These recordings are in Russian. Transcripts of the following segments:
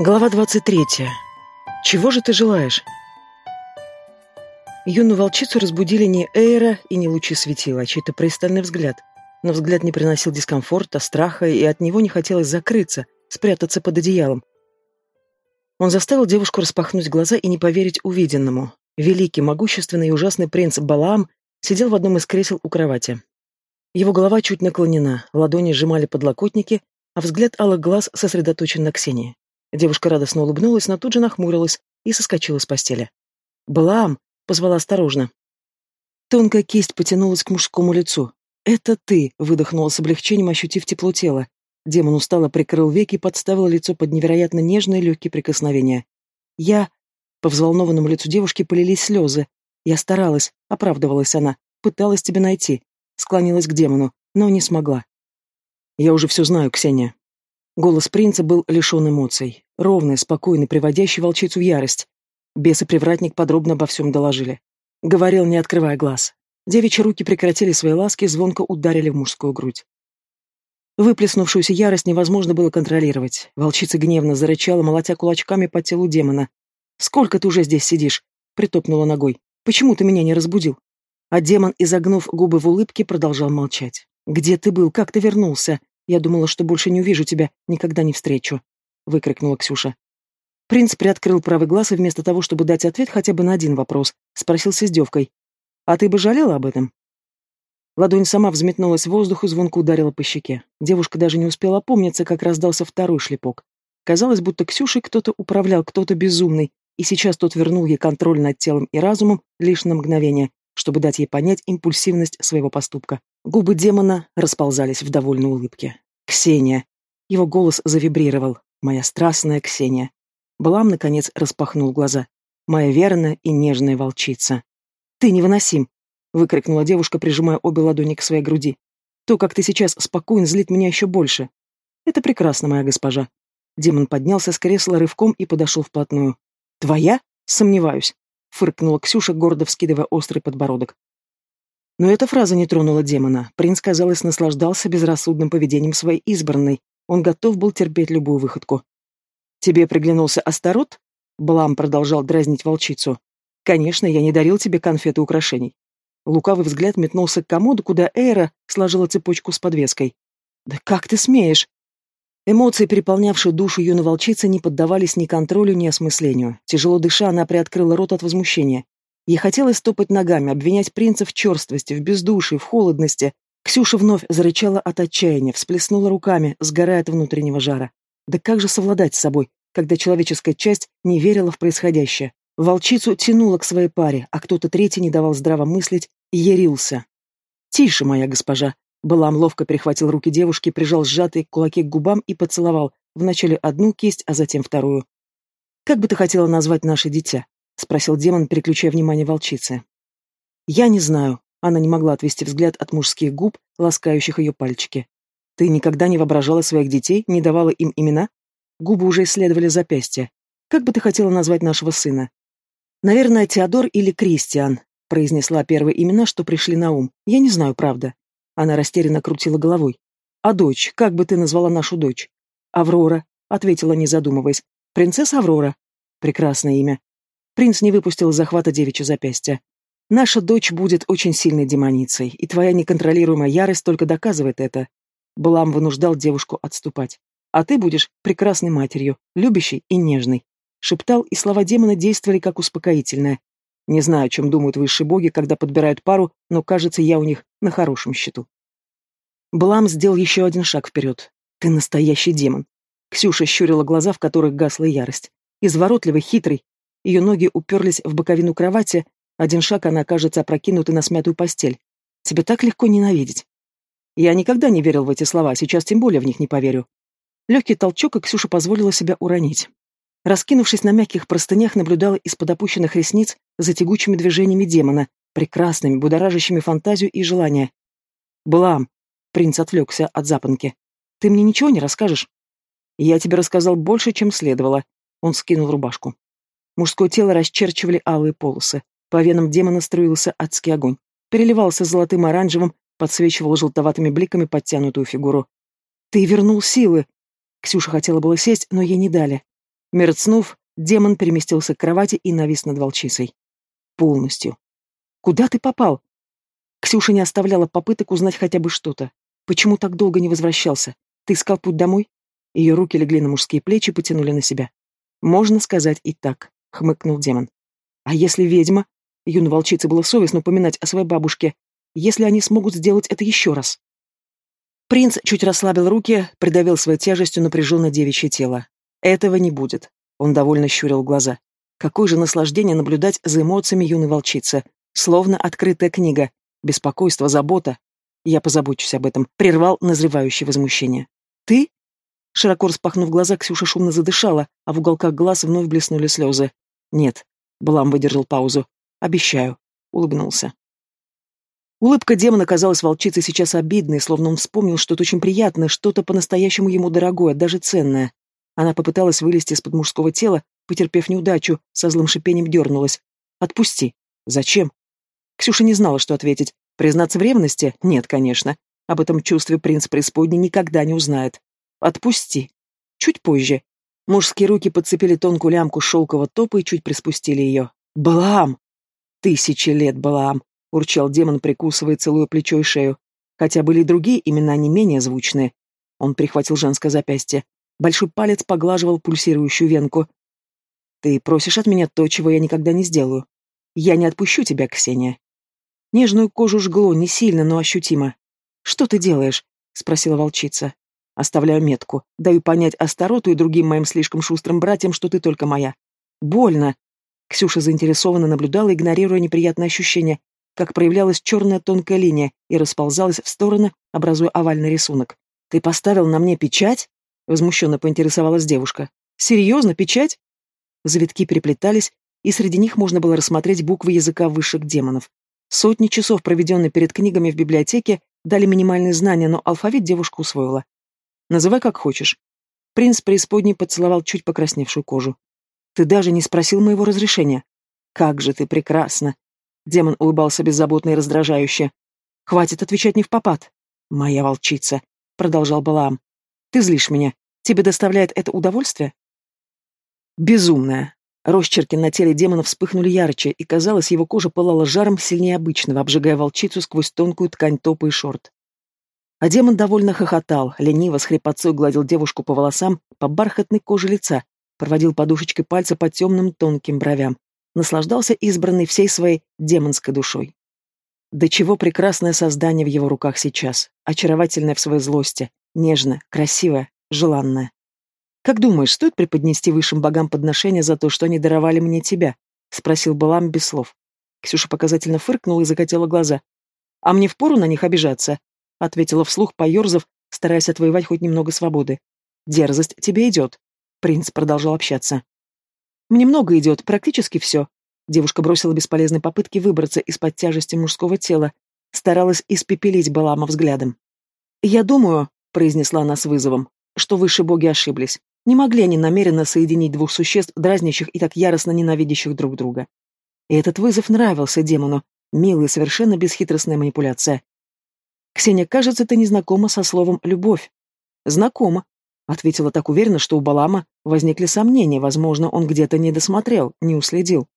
Глава 23. Чего же ты желаешь? Юную волчицу разбудили не Эйра и не лучи светила, а чей-то пристальный взгляд. Но взгляд не приносил дискомфорта, страха, и от него не хотелось закрыться, спрятаться под одеялом. Он заставил девушку распахнуть глаза и не поверить увиденному. Великий, могущественный и ужасный принц Балаам сидел в одном из кресел у кровати. Его голова чуть наклонена, ладони сжимали подлокотники, а взгляд алых глаз сосредоточен на Ксении. Девушка радостно улыбнулась, но тут же нахмурилась и соскочила с постели. «Балаам!» — позвала осторожно. Тонкая кисть потянулась к мужскому лицу. «Это ты!» — выдохнула с облегчением, ощутив тепло тела. Демон устало прикрыл веки и подставил лицо под невероятно нежные легкие прикосновения. «Я...» По взволнованному лицу девушки полились слезы. «Я старалась», — оправдывалась она. «Пыталась тебя найти». Склонилась к демону, но не смогла. «Я уже все знаю, Ксения», Голос принца был лишен эмоций, ровный, спокойный, приводящий волчицу в ярость. Бес и привратник подробно обо всем доложили. Говорил, не открывая глаз. Девичьи руки прекратили свои ласки и звонко ударили в мужскую грудь. Выплеснувшуюся ярость невозможно было контролировать. Волчица гневно зарычала, молотя кулачками по телу демона. «Сколько ты уже здесь сидишь?» — притопнула ногой. «Почему ты меня не разбудил?» А демон, изогнув губы в улыбке, продолжал молчать. «Где ты был? Как ты вернулся? Я думала, что больше не увижу тебя, никогда не встречу», — выкрикнула Ксюша. Принц приоткрыл правый глаз и вместо того, чтобы дать ответ хотя бы на один вопрос, спросил с издевкой. «А ты бы жалела об этом?» Ладонь сама взметнулась в воздух и звонко ударила по щеке. Девушка даже не успела опомниться, как раздался второй шлепок. Казалось, будто Ксюшей кто-то управлял, кто-то безумный, и сейчас тот вернул ей контроль над телом и разумом лишь на мгновение, чтобы дать ей понять импульсивность своего поступка. Губы демона расползались в довольной улыбке. «Ксения!» Его голос завибрировал. «Моя страстная Ксения!» Балам, наконец, распахнул глаза. «Моя верная и нежная волчица!» «Ты невыносим!» — выкрикнула девушка, прижимая обе ладони к своей груди. «То, как ты сейчас спокоен, злит меня еще больше!» «Это прекрасно, моя госпожа!» Демон поднялся с кресла рывком и подошел вплотную. «Твоя? Сомневаюсь!» — фыркнула Ксюша, гордо вскидывая острый подбородок. Но эта фраза не тронула демона. Принц, казалось, наслаждался безрассудным поведением своей избранной. Он готов был терпеть любую выходку. «Тебе приглянулся Астарот?» Блам продолжал дразнить волчицу. «Конечно, я не дарил тебе конфеты украшений». Лукавый взгляд метнулся к комоду, куда Эйра сложила цепочку с подвеской. «Да как ты смеешь?» Эмоции, переполнявшие душу юной волчицы, не поддавались ни контролю, ни осмыслению. Тяжело дыша, она приоткрыла рот от возмущения. Ей хотелось топать ногами, обвинять принца в черствости, в бездушии, в холодности. Ксюша вновь зарычала от отчаяния, всплеснула руками, сгорая от внутреннего жара. Да как же совладать с собой, когда человеческая часть не верила в происходящее? Волчицу тянула к своей паре, а кто-то третий не давал здраво мыслить и ярился. «Тише, моя госпожа!» Балам ловко перехватил руки девушки, прижал сжатые кулаки к губам и поцеловал, вначале одну кисть, а затем вторую. «Как бы ты хотела назвать наше дитя?» — спросил демон, переключая внимание волчицы. «Я не знаю». Она не могла отвести взгляд от мужских губ, ласкающих ее пальчики. «Ты никогда не воображала своих детей, не давала им имена?» Губы уже исследовали запястье. «Как бы ты хотела назвать нашего сына?» «Наверное, Теодор или Кристиан», — произнесла первые имена, что пришли на ум. «Я не знаю, правда». Она растерянно крутила головой. «А дочь? Как бы ты назвала нашу дочь?» «Аврора», — ответила, не задумываясь. «Принцесса Аврора». «Прекрасное имя. Принц не выпустил захвата девичье запястье. «Наша дочь будет очень сильной демоницей, и твоя неконтролируемая ярость только доказывает это». Балам вынуждал девушку отступать. «А ты будешь прекрасной матерью, любящей и нежной». Шептал, и слова демона действовали как успокоительное. Не знаю, о чем думают высшие боги, когда подбирают пару, но, кажется, я у них на хорошем счету. Балам сделал еще один шаг вперед. «Ты настоящий демон». Ксюша щурила глаза, в которых гасла ярость. Изворотливый, хитрый, ее ноги уперлись в боковину кровати, один шаг она окажется опрокинутой на смятую постель. Тебе так легко ненавидеть. Я никогда не верил в эти слова, сейчас тем более в них не поверю. Легкий толчок, и Ксюша позволила себя уронить. Раскинувшись на мягких простынях, наблюдала из-под опущенных ресниц за тягучими движениями демона, прекрасными, будоражащими фантазию и желание. «Блам!» — принц отвлекся от запонки. «Ты мне ничего не расскажешь?» «Я тебе рассказал больше, чем следовало». Он скинул рубашку. Мужское тело расчерчивали алые полосы. По венам демона струился адский огонь. Переливался золотым оранжевым, подсвечивал желтоватыми бликами подтянутую фигуру. «Ты вернул силы!» Ксюша хотела было сесть, но ей не дали. Мерцнув, демон переместился к кровати и навис над волчицей. Полностью. «Куда ты попал?» Ксюша не оставляла попыток узнать хотя бы что-то. «Почему так долго не возвращался? Ты искал путь домой?» Ее руки легли на мужские плечи и потянули на себя. «Можно сказать и так», — хмыкнул демон. «А если ведьма?» Юной волчице было совестно упоминать о своей бабушке. «Если они смогут сделать это еще раз?» Принц чуть расслабил руки, придавил своей тяжестью напряженное девичье тело. Этого не будет. Он довольно щурил глаза. Какое же наслаждение наблюдать за эмоциями юной волчицы. Словно открытая книга. Беспокойство, забота. Я позабочусь об этом. Прервал назревающее возмущение. Ты? Широко распахнув глаза, Ксюша шумно задышала, а в уголках глаз вновь блеснули слезы. «Нет», — Блам выдержал паузу. «Обещаю», — улыбнулся. Улыбка демона казалась волчицей сейчас обидной, словно он вспомнил что-то очень приятное, что-то по-настоящему ему дорогое, даже ценное. Она попыталась вылезти из-под мужского тела, потерпев неудачу, со злым шипением дернулась. «Отпусти». «Зачем?» Ксюша не знала, что ответить. Признаться в ревности? Нет, конечно. Об этом чувстве принц преисподней никогда не узнает. «Отпусти». Чуть позже. Мужские руки подцепили тонкую лямку шелкового топа и чуть приспустили ее. «Балаам!» «Тысячи лет, Балаам!» — урчал демон, прикусывая целую плечо и шею. Хотя были и другие имена не менее звучные. Он прихватил женское запястье. Большой палец поглаживал пульсирующую венку. «Ты просишь от меня то, чего я никогда не сделаю. Я не отпущу тебя, Ксения». Нежную кожу жгло, не сильно, но ощутимо. «Что ты делаешь?» — спросила волчица. «Оставляю метку. Даю понять Астароту и другим моим слишком шустрым братьям, что ты только моя. Больно!» Ксюша заинтересованно наблюдала, игнорируя неприятное ощущение, как проявлялась черная тонкая линия и расползалась в стороны, образуя овальный рисунок. «Ты поставил на мне печать?» Возмущенно поинтересовалась девушка. «Серьезно, печать?» Завитки переплетались, и среди них можно было рассмотреть буквы языка высших демонов. Сотни часов, проведенные перед книгами в библиотеке, дали минимальные знания, но алфавит девушка усвоила. «Называй как хочешь». Принц преисподней поцеловал чуть покрасневшую кожу. «Ты даже не спросил моего разрешения». «Как же ты прекрасна!» Демон улыбался беззаботно и раздражающе. «Хватит отвечать не в попад». «Моя волчица», — продолжал Балаам. «Ты злишь меня. Тебе доставляет это удовольствие? Безумная. Росчерки на теле демона вспыхнули ярче, и, казалось, его кожа пылала жаром сильнее обычного, обжигая волчицу сквозь тонкую ткань топа и шорт. А демон довольно хохотал, лениво с хрипотцой гладил девушку по волосам, по бархатной коже лица, проводил подушечкой пальца по темным тонким бровям, наслаждался избранной всей своей демонской душой. До чего прекрасное создание в его руках сейчас, очаровательное в своей злости, нежное, красивое, желанная. «Как думаешь, стоит преподнести высшим богам подношение за то, что они даровали мне тебя?» — спросил Балам без слов. Ксюша показательно фыркнула и закатила глаза. «А мне впору на них обижаться?» — ответила вслух, поерзав, стараясь отвоевать хоть немного свободы. «Дерзость тебе идет», — принц продолжал общаться. «Мне много идет, практически все». Девушка бросила бесполезные попытки выбраться из-под тяжести мужского тела, старалась испепелить Балама взглядом. «Я думаю», — произнесла она с вызовом, что высшие боги ошиблись. Не могли они намеренно соединить двух существ, дразнящих и так яростно ненавидящих друг друга. И этот вызов нравился демону, милая, совершенно бесхитростная манипуляция. «Ксения, кажется, ты не знакома со словом «любовь». «Знакома», — ответила так уверенно, что у Балама возникли сомнения, возможно, он где-то не досмотрел, не уследил.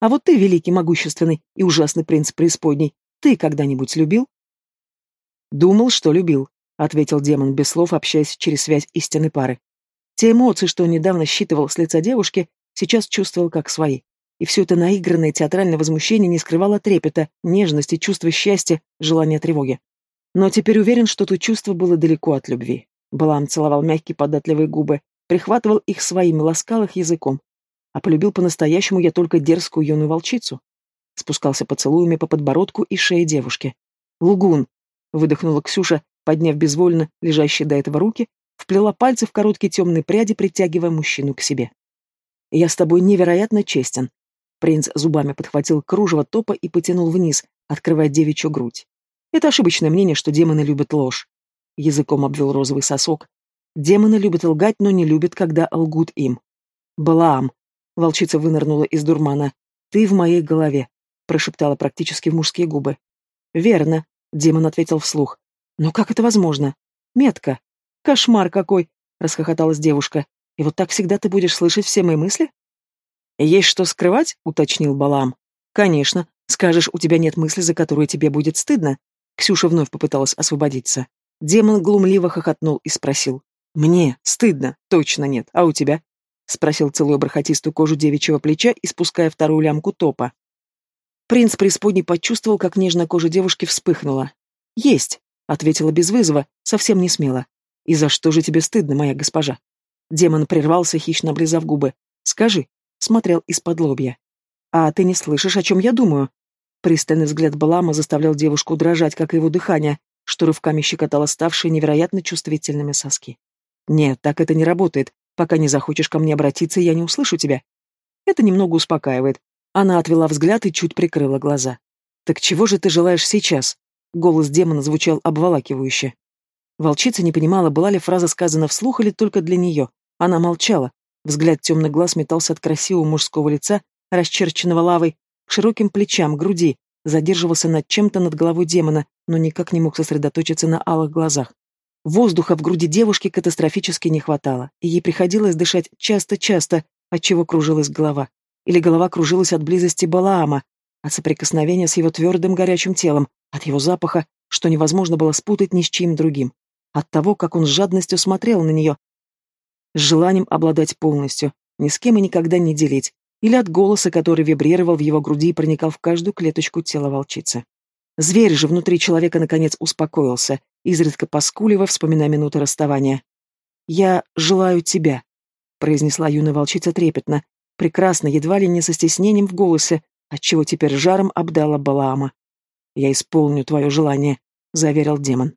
«А вот ты, великий, могущественный и ужасный принц преисподней, ты когда-нибудь любил?» «Думал, что любил», — ответил демон без слов, общаясь через связь истинной пары. Те эмоции, что он недавно считывал с лица девушки, сейчас чувствовал как свои. И все это наигранное театральное возмущение не скрывало трепета, нежности, чувства счастья, желания тревоги. Но теперь уверен, что то чувство было далеко от любви. Балам целовал мягкие податливые губы, прихватывал их своим, ласкал их языком. А полюбил по-настоящему я только дерзкую юную волчицу. Спускался поцелуями по подбородку и шее девушки. «Лугун!» — выдохнула Ксюша, подняв безвольно лежащие до этого руки, вплела пальцы в короткие темные пряди, притягивая мужчину к себе. «Я с тобой невероятно честен». Принц зубами подхватил кружево топа и потянул вниз, открывая девичью грудь. Это ошибочное мнение, что демоны любят ложь. Языком обвел розовый сосок. Демоны любят лгать, но не любят, когда лгут им. «Балаам!» — волчица вынырнула из дурмана. «Ты в моей голове», — прошептала практически в мужские губы. «Верно», — демон ответил вслух. «Но как это возможно? Метка. Кошмар какой!» — расхохоталась девушка. И вот так всегда ты будешь слышать все мои мысли? Есть что скрывать? уточнил Балам. Конечно. Скажешь, у тебя нет мысли, за которую тебе будет стыдно. Ксюша вновь попыталась освободиться. Демон глумливо хохотнул и спросил. «Мне стыдно, точно нет, а у тебя?» Спросил целую бархатистую кожу девичьего плеча и спуская вторую лямку топа. Принц преисподней почувствовал, как нежная кожа девушки вспыхнула. «Есть», — ответила без вызова, совсем не смело. «И за что же тебе стыдно, моя госпожа?» Демон прервался, хищно облизав губы. «Скажи», — смотрел из-под лобья. «А ты не слышишь, о чем я думаю?» Пристальный взгляд Балама заставлял девушку дрожать, как и его дыхание, что рывками щекотало ставшие невероятно чувствительными соски. «Нет, так это не работает. Пока не захочешь ко мне обратиться, я не услышу тебя». Это немного успокаивает. Она отвела взгляд и чуть прикрыла глаза. «Так чего же ты желаешь сейчас?» Голос демона звучал обволакивающе. Волчица не понимала, была ли фраза сказана вслух или только для нее. Она молчала. Взгляд темных глаз метался от красивого мужского лица, расчерченного лавой, широким плечам, груди, задерживался над чем-то над головой демона, но никак не мог сосредоточиться на алых глазах. Воздуха в груди девушки катастрофически не хватало, и ей приходилось дышать часто-часто, отчего кружилась голова. Или голова кружилась от близости Балаама, от соприкосновения с его твердым горячим телом, от его запаха, что невозможно было спутать ни с чьим другим, от того, как он с жадностью смотрел на нее, с желанием обладать полностью, ни с кем и никогда не делить, или от голоса, который вибрировал в его груди и проникал в каждую клеточку тела волчицы. Зверь же внутри человека наконец успокоился, изредка поскуливая, вспоминая минуты расставания. «Я желаю тебя», — произнесла юная волчица трепетно, прекрасно, едва ли не со стеснением в голосе, отчего теперь жаром обдала Балаама. «Я исполню твое желание», — заверил демон.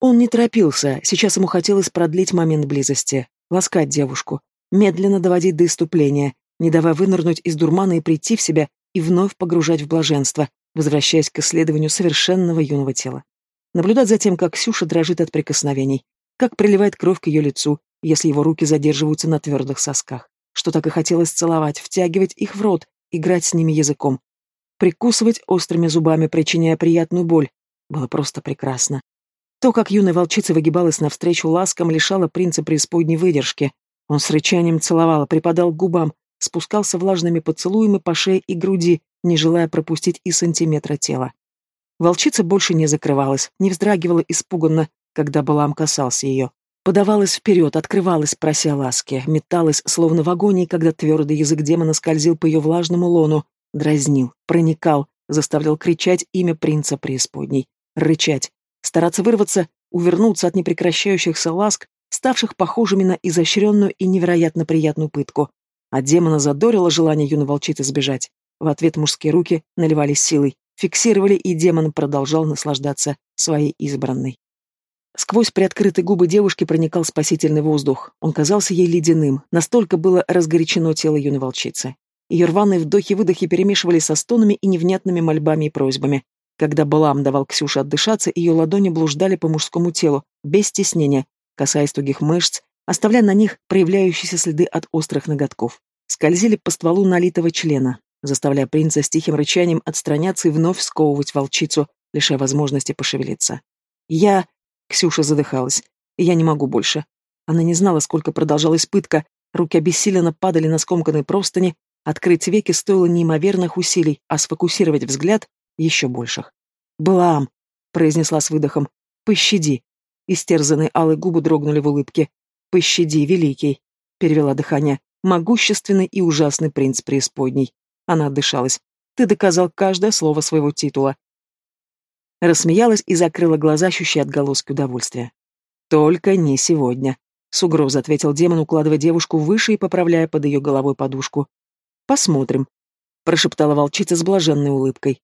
Он не торопился, сейчас ему хотелось продлить момент близости, ласкать девушку, медленно доводить до иступления, не давая вынырнуть из дурмана и прийти в себя и вновь погружать в блаженство, возвращаясь к исследованию совершенного юного тела. Наблюдать за тем, как Ксюша дрожит от прикосновений, как приливает кровь к ее лицу, если его руки задерживаются на твердых сосках, что так и хотелось целовать, втягивать их в рот, играть с ними языком, прикусывать острыми зубами, причиняя приятную боль, было просто прекрасно. То, как юная волчица выгибалась навстречу ласкам, лишало принца преисподней выдержки. Он с рычанием целовал, припадал к губам, спускался влажными поцелуями по шее и груди, не желая пропустить и сантиметра тела. Волчица больше не закрывалась, не вздрагивала испуганно, когда Балам касался ее. Подавалась вперед, открывалась, прося ласки, металась, словно в агонии, когда твердый язык демона скользил по ее влажному лону, дразнил, проникал, заставлял кричать имя принца преисподней, рычать, стараться вырваться, увернуться от непрекращающихся ласк, ставших похожими на изощренную и невероятно приятную пытку, а демона задорило желание юной волчицы сбежать. В ответ мужские руки наливались силой, фиксировали, и демон продолжал наслаждаться своей избранной. Сквозь приоткрытые губы девушки проникал спасительный воздух. Он казался ей ледяным, настолько было разгорячено тело юной волчицы. Ее рваные вдохи-выдохи перемешивались со стонами и невнятными мольбами и просьбами. Когда Балам давал Ксюше отдышаться, ее ладони блуждали по мужскому телу, без стеснения, касаясь тугих мышц, оставляя на них проявляющиеся следы от острых ноготков. Скользили по стволу налитого члена, заставляя принца с тихим рычанием отстраняться и вновь сковывать волчицу, лишая возможности пошевелиться. «Я...» — Ксюша задыхалась. «Я не могу больше». Она не знала, сколько продолжалась пытка, руки обессиленно падали на скомканные простыни, открыть веки стоило неимоверных усилий, а сфокусировать взгляд — еще больших. «Блам!» — произнесла с выдохом. «Пощади!» Истерзанные алые губы дрогнули в улыбке. «Пощади, великий!» — перевела дыхание. «Могущественный и ужасный принц преисподней». Она отдышалась. «Ты доказал каждое слово своего титула». Рассмеялась и закрыла глаза, ощущая отголоски удовольствия. «Только не сегодня», — с угрозой ответил демон, укладывая девушку выше и поправляя под ее головой подушку. «Посмотрим», — прошептала волчица с блаженной улыбкой.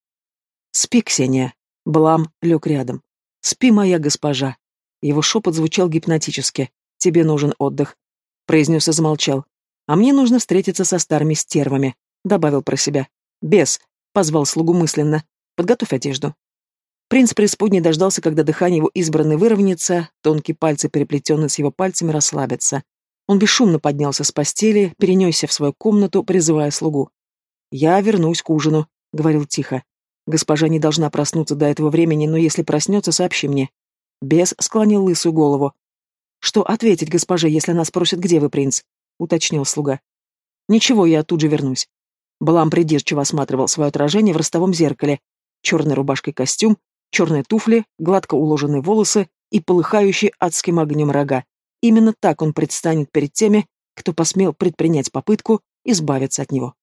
«Спи, Ксения». Блам лег рядом. «Спи, моя госпожа». Его шепот звучал гипнотически. «Тебе нужен отдых», — произнес и замолчал. «А мне нужно встретиться со старыми стервами», — добавил про себя. «Бес», — позвал слугу мысленно. «Подготовь одежду». Принц преисподней дождался, когда дыхание его избранной выровняется, тонкие пальцы, переплетенные с его пальцами, расслабятся. Он бесшумно поднялся с постели, перенесся в свою комнату, призывая слугу. «Я вернусь к ужину», — говорил тихо. «Госпожа не должна проснуться до этого времени, но если проснется, сообщи мне». Бес склонил лысую голову. «Что ответить госпоже, если она спросит, где вы, принц?» — уточнил слуга. «Ничего, я тут же вернусь». Балам придирчиво осматривал свое отражение в ростовом зеркале. Черная рубашка и костюм, черные туфли, гладко уложенные волосы и полыхающий адским огнем рога. Именно так он предстанет перед теми, кто посмел предпринять попытку избавиться от него.